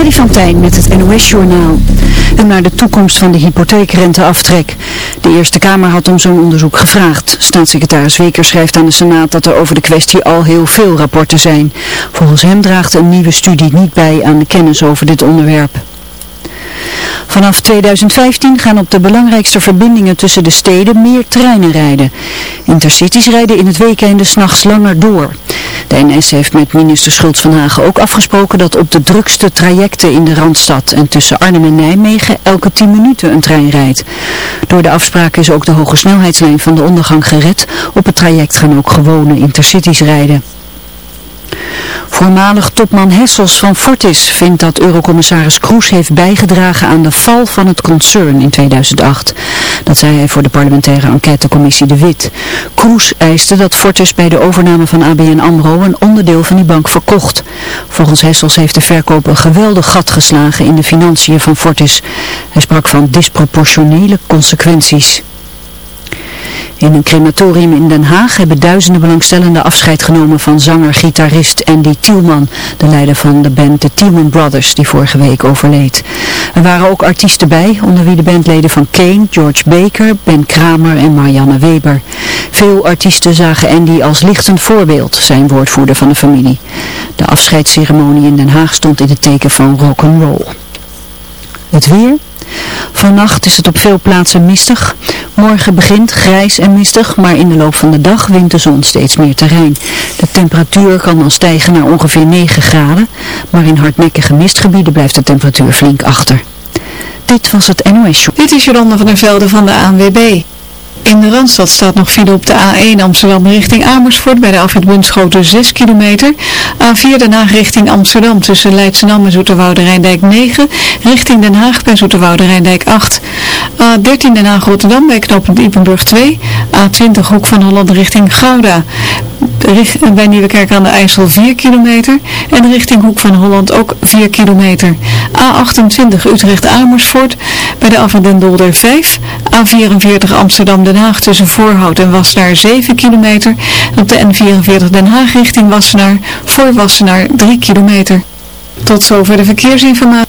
Freddy van Tijn met het NOS-journaal. En naar de toekomst van de hypotheekrenteaftrek. De Eerste Kamer had om zo'n onderzoek gevraagd. Staatssecretaris Weker schrijft aan de Senaat dat er over de kwestie al heel veel rapporten zijn. Volgens hem draagt een nieuwe studie niet bij aan de kennis over dit onderwerp. Vanaf 2015 gaan op de belangrijkste verbindingen tussen de steden meer treinen rijden. Intercities rijden in het weekende s'nachts langer door. De NS heeft met minister Schultz van Hagen ook afgesproken dat op de drukste trajecten in de Randstad en tussen Arnhem en Nijmegen elke 10 minuten een trein rijdt. Door de afspraak is ook de hoge snelheidslijn van de ondergang gered. Op het traject gaan ook gewone intercities rijden. Voormalig topman Hessels van Fortis vindt dat eurocommissaris Kroes heeft bijgedragen aan de val van het concern in 2008. Dat zei hij voor de parlementaire enquêtecommissie De Wit. Kroes eiste dat Fortis bij de overname van ABN AMRO een onderdeel van die bank verkocht. Volgens Hessels heeft de verkoop een geweldig gat geslagen in de financiën van Fortis. Hij sprak van disproportionele consequenties. In een crematorium in Den Haag hebben duizenden belangstellenden afscheid genomen van zanger-gitarist Andy Tielman, de leider van de band The Tielman Brothers, die vorige week overleed. Er waren ook artiesten bij, onder wie de bandleden van Kane, George Baker, Ben Kramer en Marianne Weber. Veel artiesten zagen Andy als lichtend voorbeeld, zijn woordvoerder van de familie. De afscheidsceremonie in Den Haag stond in het teken van rock'n'roll. Het weer... Vannacht is het op veel plaatsen mistig. Morgen begint grijs en mistig, maar in de loop van de dag wint de zon steeds meer terrein. De temperatuur kan dan stijgen naar ongeveer 9 graden, maar in hardnekkige mistgebieden blijft de temperatuur flink achter. Dit was het NOS Show. Dit is Jolanda van der Velde van de ANWB. In de Randstad staat nog file op de A1 Amsterdam richting Amersfoort bij de afrit Bunschoten 6 kilometer. A4 Den Haag richting Amsterdam tussen Leidschendam en Zoeterwoude Rijndijk 9. Richting Den Haag bij Zoeterwoude Rijndijk 8. A13 Den Haag Rotterdam bij knooppunt Ippenburg 2. A20 Hoek van Holland richting Gouda. Bij Nieuwekerk aan de IJssel 4 kilometer. En richting Hoek van Holland ook 4 kilometer. A28 Utrecht Amersfoort bij de afrit Dolder 5. A44 Amsterdam Den Haag tussen Voorhout en Wassenaar 7 kilometer. Op de N44 Den Haag richting Wassenaar voor Wassenaar 3 kilometer. Tot zover de verkeersinformatie.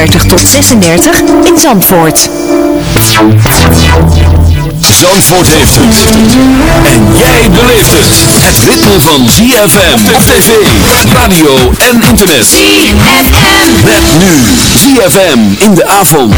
tot 36 in Zandvoort. Zandvoort heeft het. En jij beleeft het. Het ritme van ZFM op tv, radio en internet. ZFM. Met nu ZFM in de avond.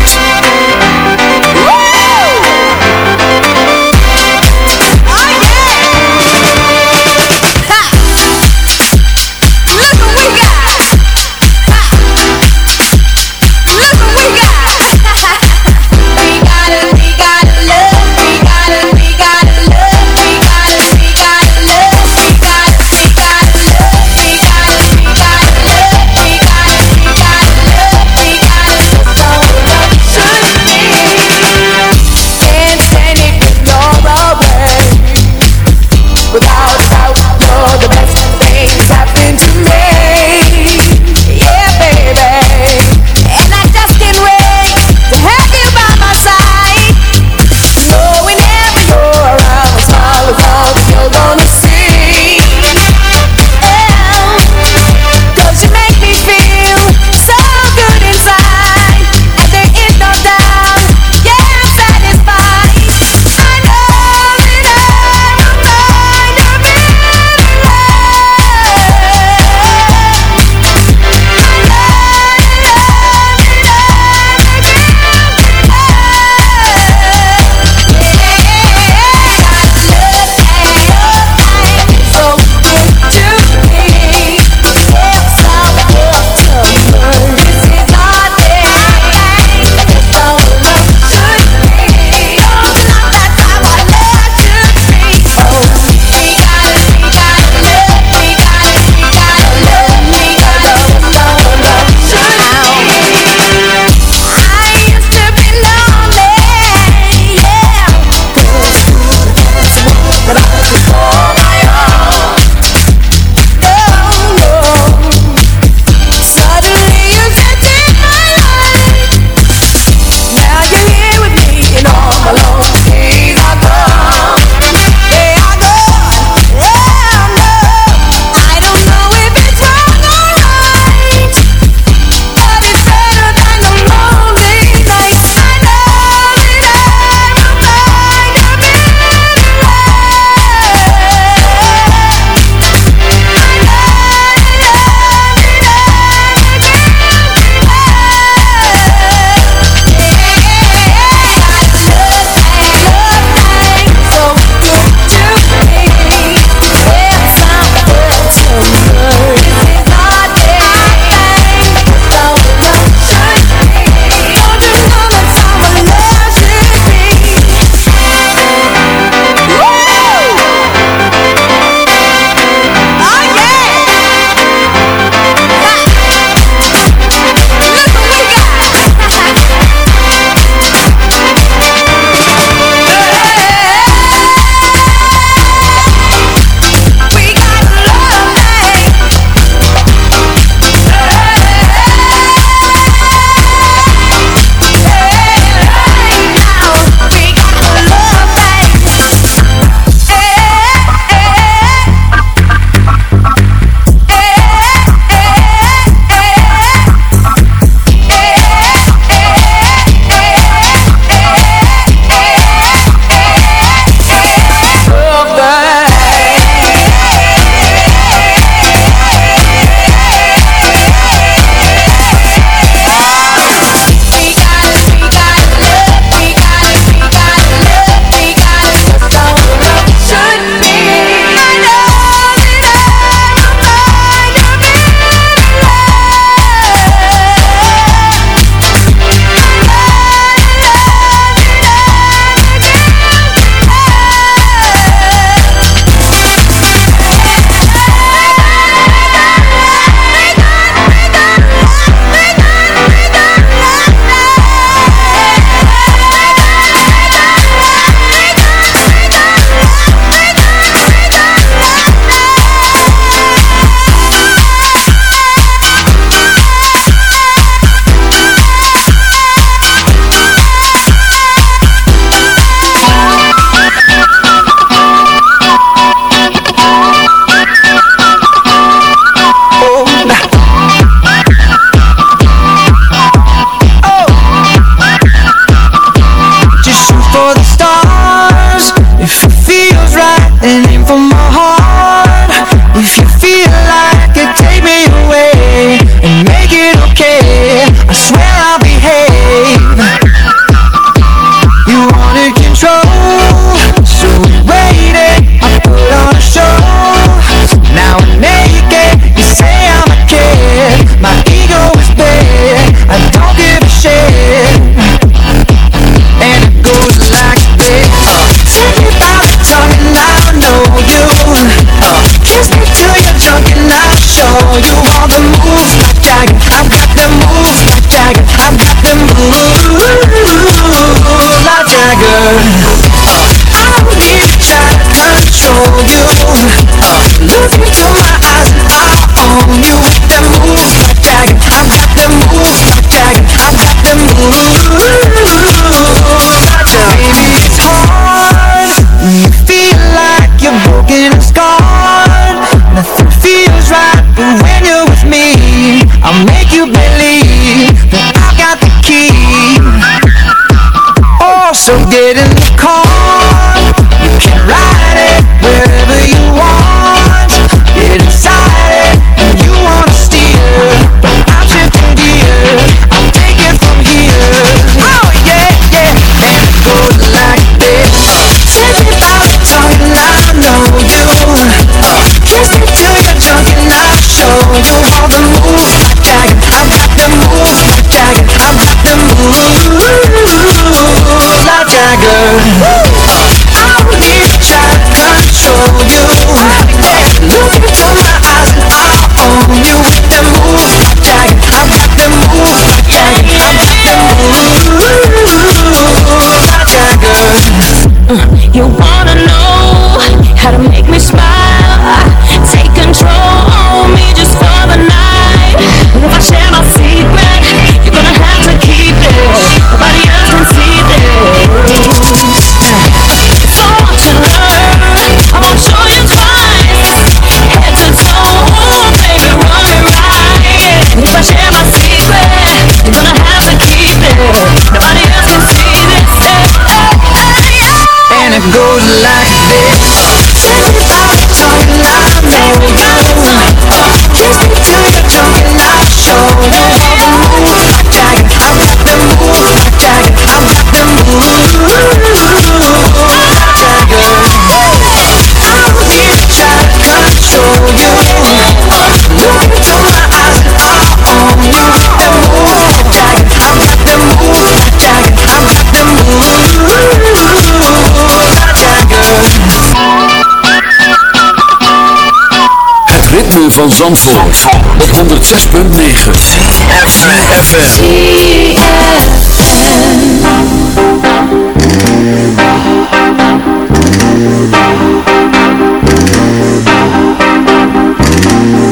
van Zandvoort, op 106.9 CFFM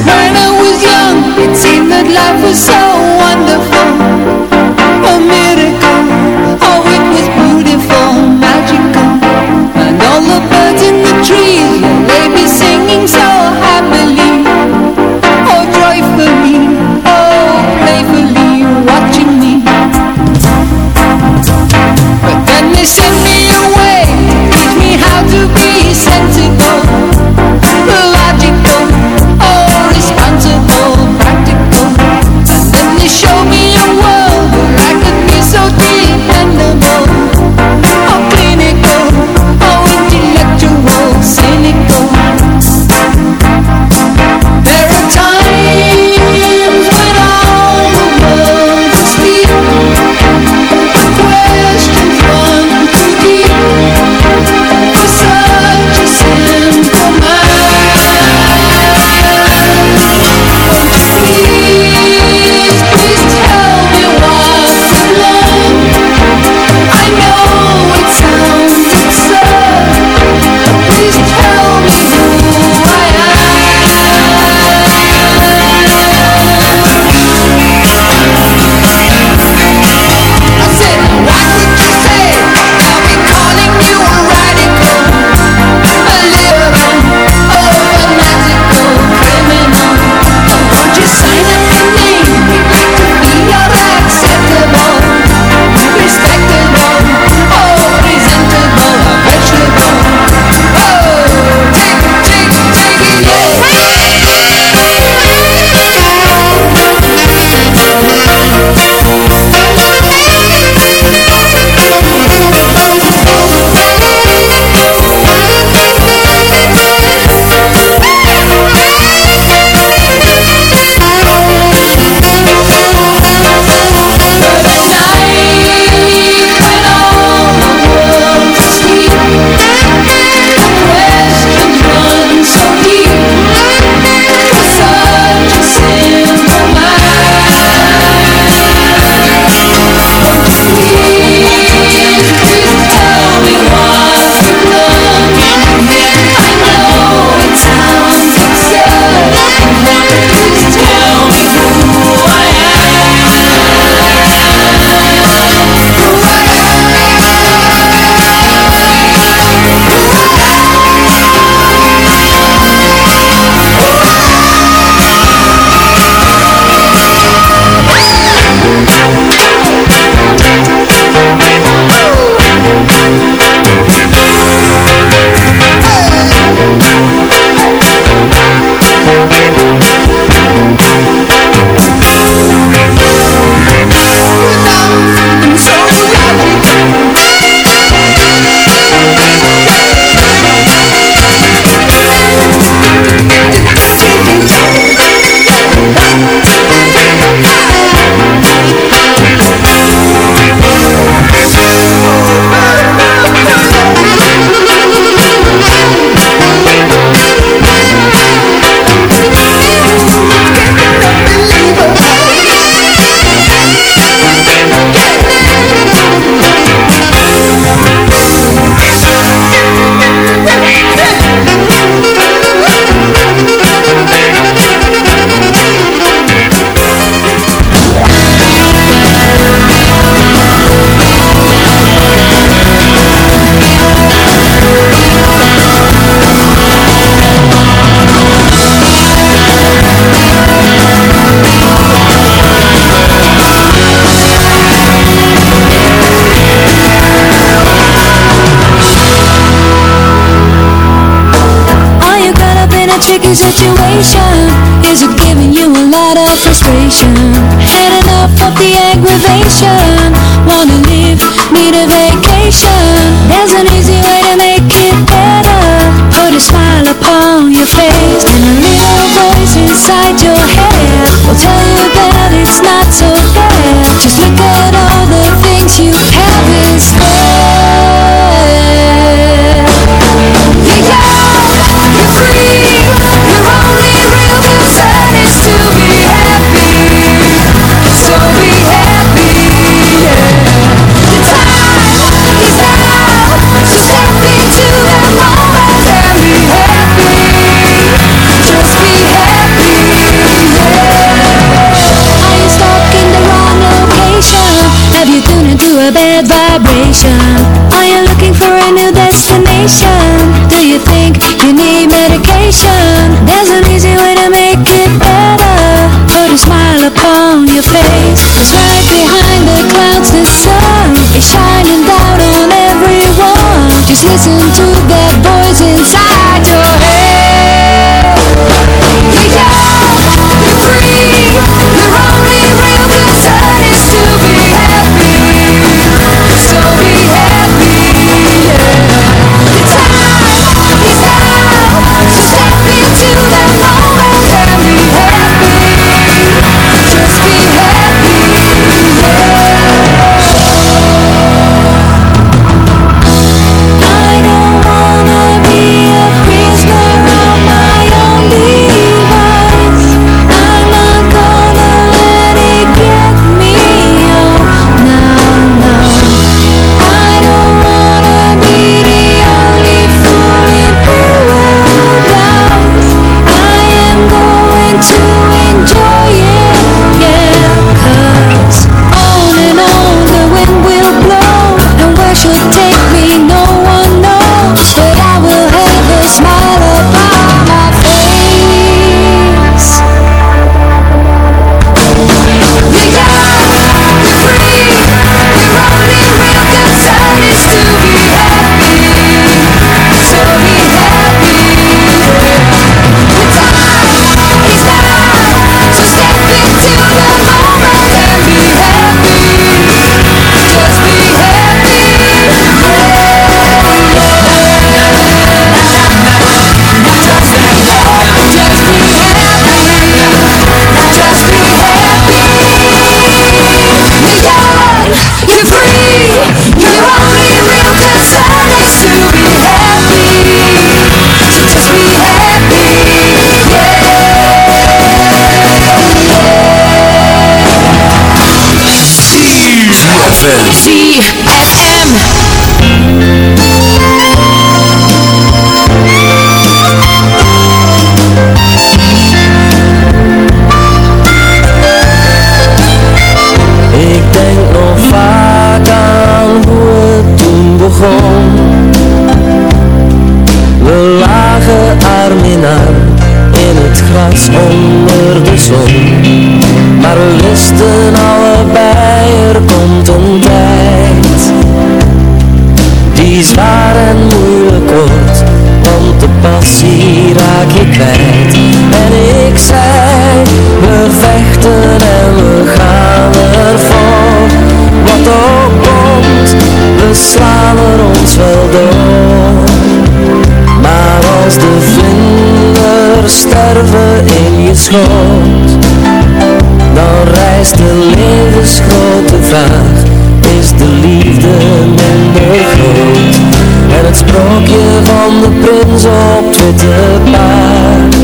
When I was young, it seemed that life was vlinder sterven in je schoot Dan reist de levensgrote vraag Is de liefde minder groot? En het sprookje van de prins op witte paard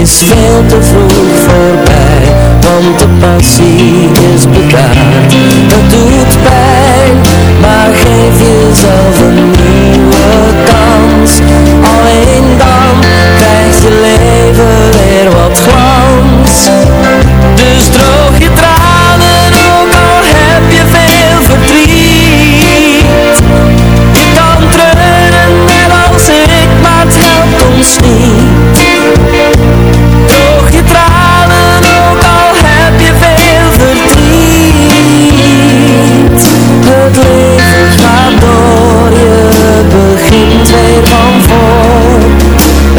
Is veel te vroeg voorbij Want de passie is bedaard Dat doet pijn Maar geef jezelf een nieuwe Alleen dan krijgt je leven weer wat glans Dus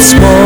small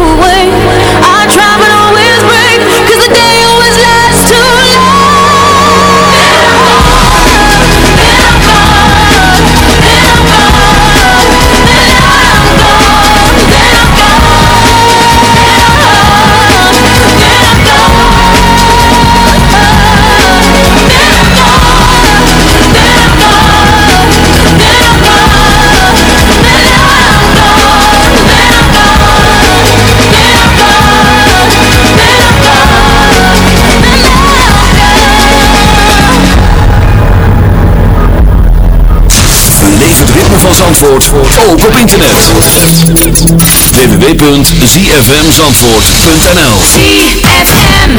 away. Zandvoort ook op internet. www.zfmzandvoort.nl ZFM.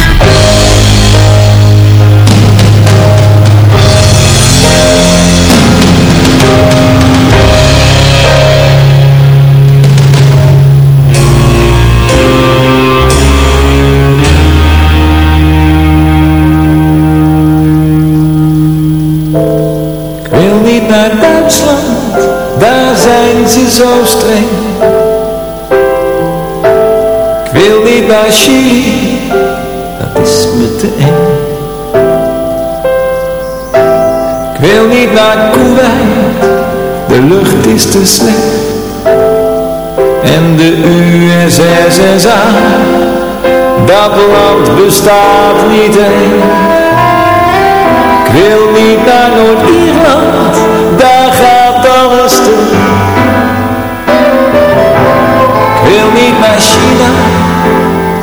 Ik wil niet naar Duitsland, ze zo streng. Ik wil niet naar Chili, dat is me te eng. Ik wil niet naar Kuwait, de lucht is te slecht. En de USSSA, dat land bestaat niet eens. Ik wil niet naar Noord-Ierland,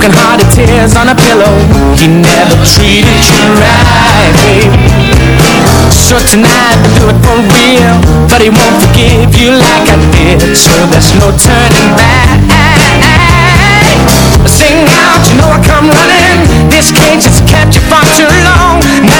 broken hearted tears on a pillow. He never treated you right, babe So tonight I'll do it for real. But he won't forgive you like I did. So there's no turning back. Sing out, you know I come running. This cage has kept you far too long. now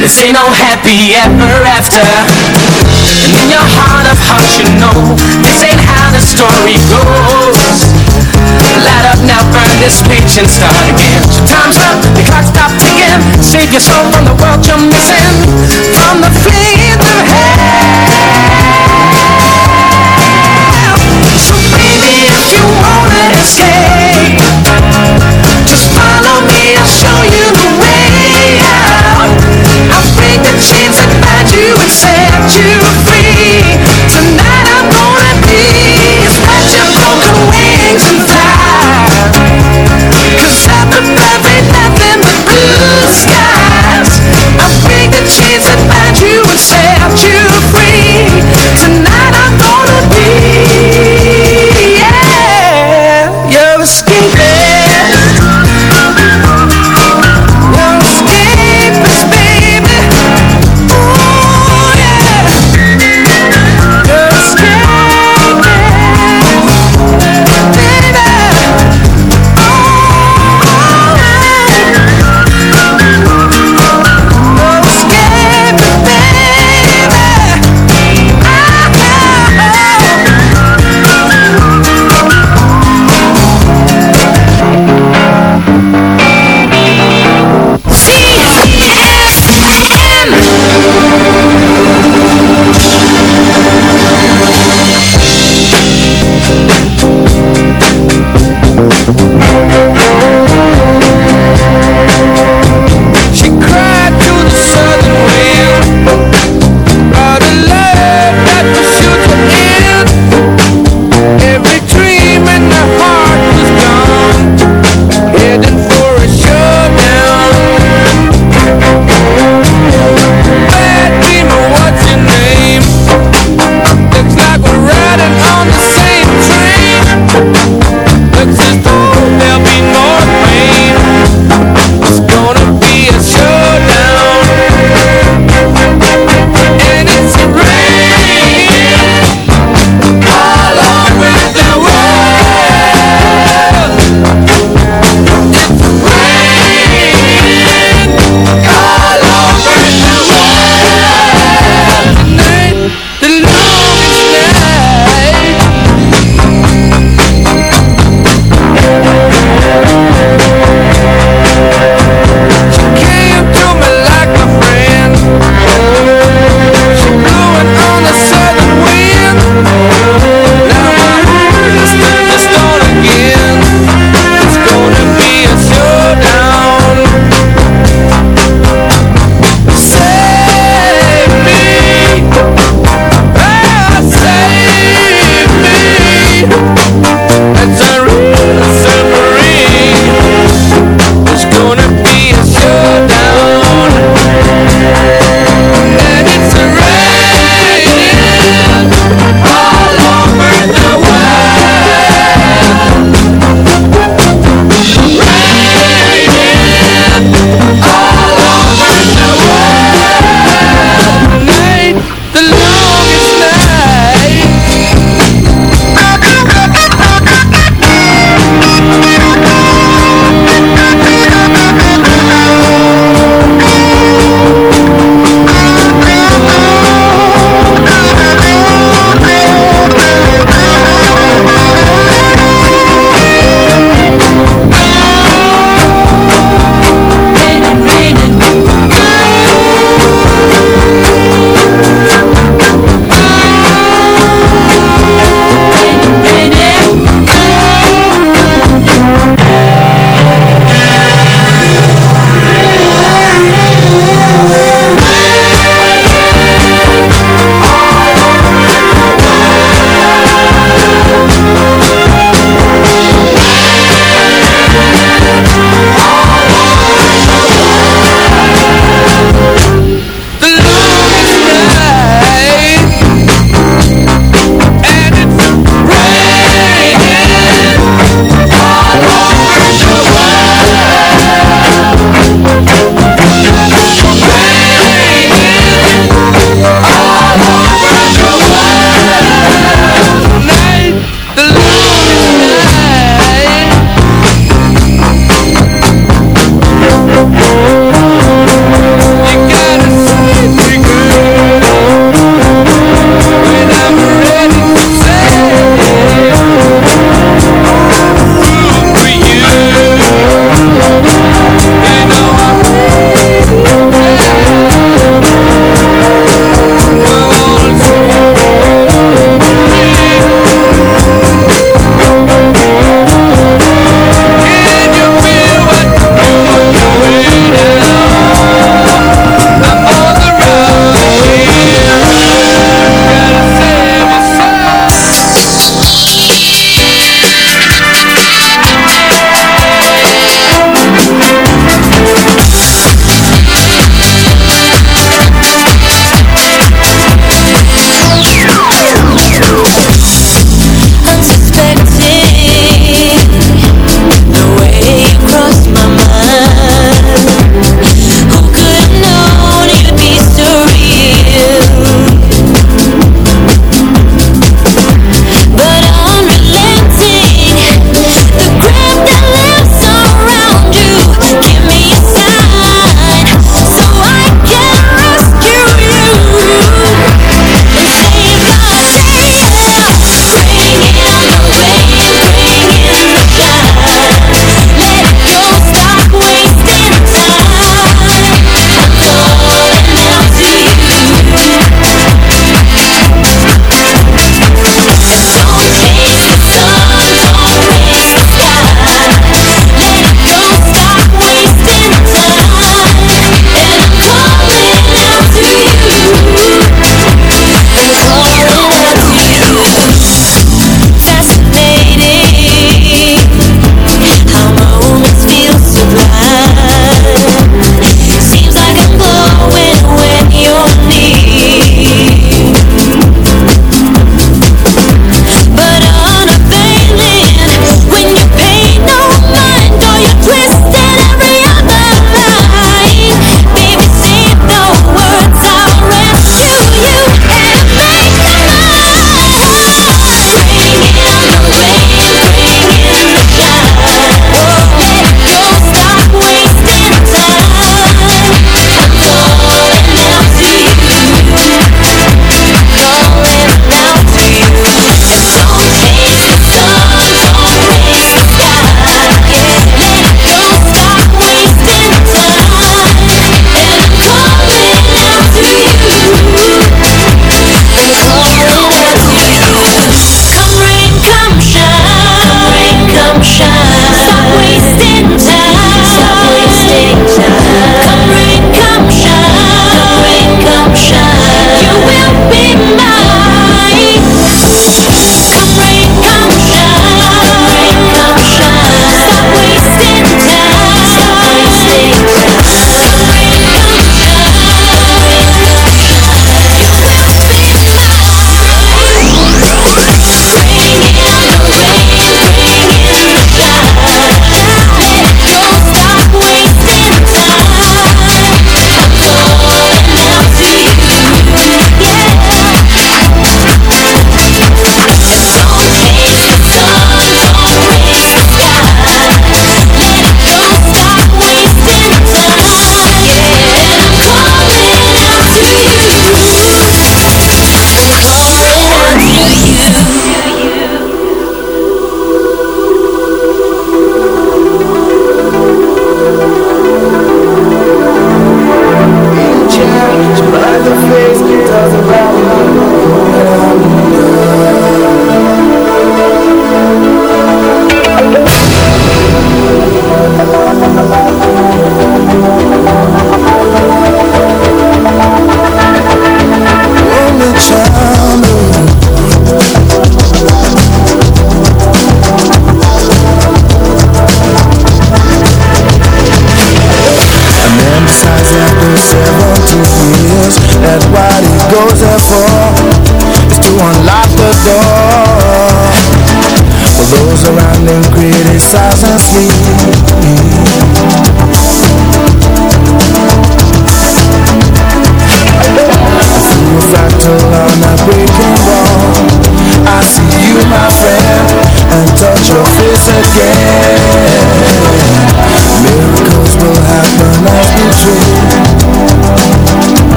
This ain't no happy ever after. And in your heart of hearts you know This ain't how the story goes. Light up now, burn this page and start again. So time's up, the clock stopped ticking. Save your soul from the world you're missing. From the flame to hell. So baby, if you wanna escape Just find set you free.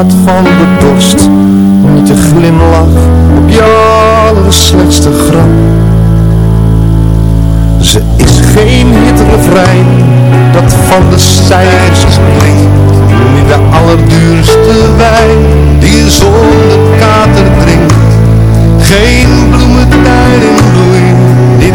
Van de dorst. Niet de glimlach op je allerslechtste grap. Ze is geen hitrefrein dat van de stijgers klinkt. Niet de allerduurste wijn die je zonder kater drinkt. Geen bloementuin in bloei, niet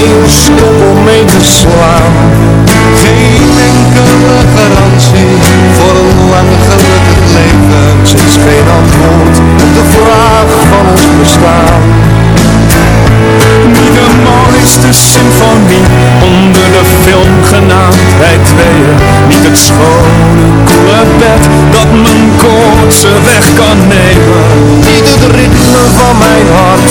geen stop om mee te slaan. Geen enkele garantie voor een lang gelukkig leven. Is geen antwoord op de vraag van ons bestaan. Niet de mooiste symfonie onder de film genaamd Wij tweeën. Niet het schone, koele bed dat mijn koortse weg kan nemen. Niet het ritme van mijn hart,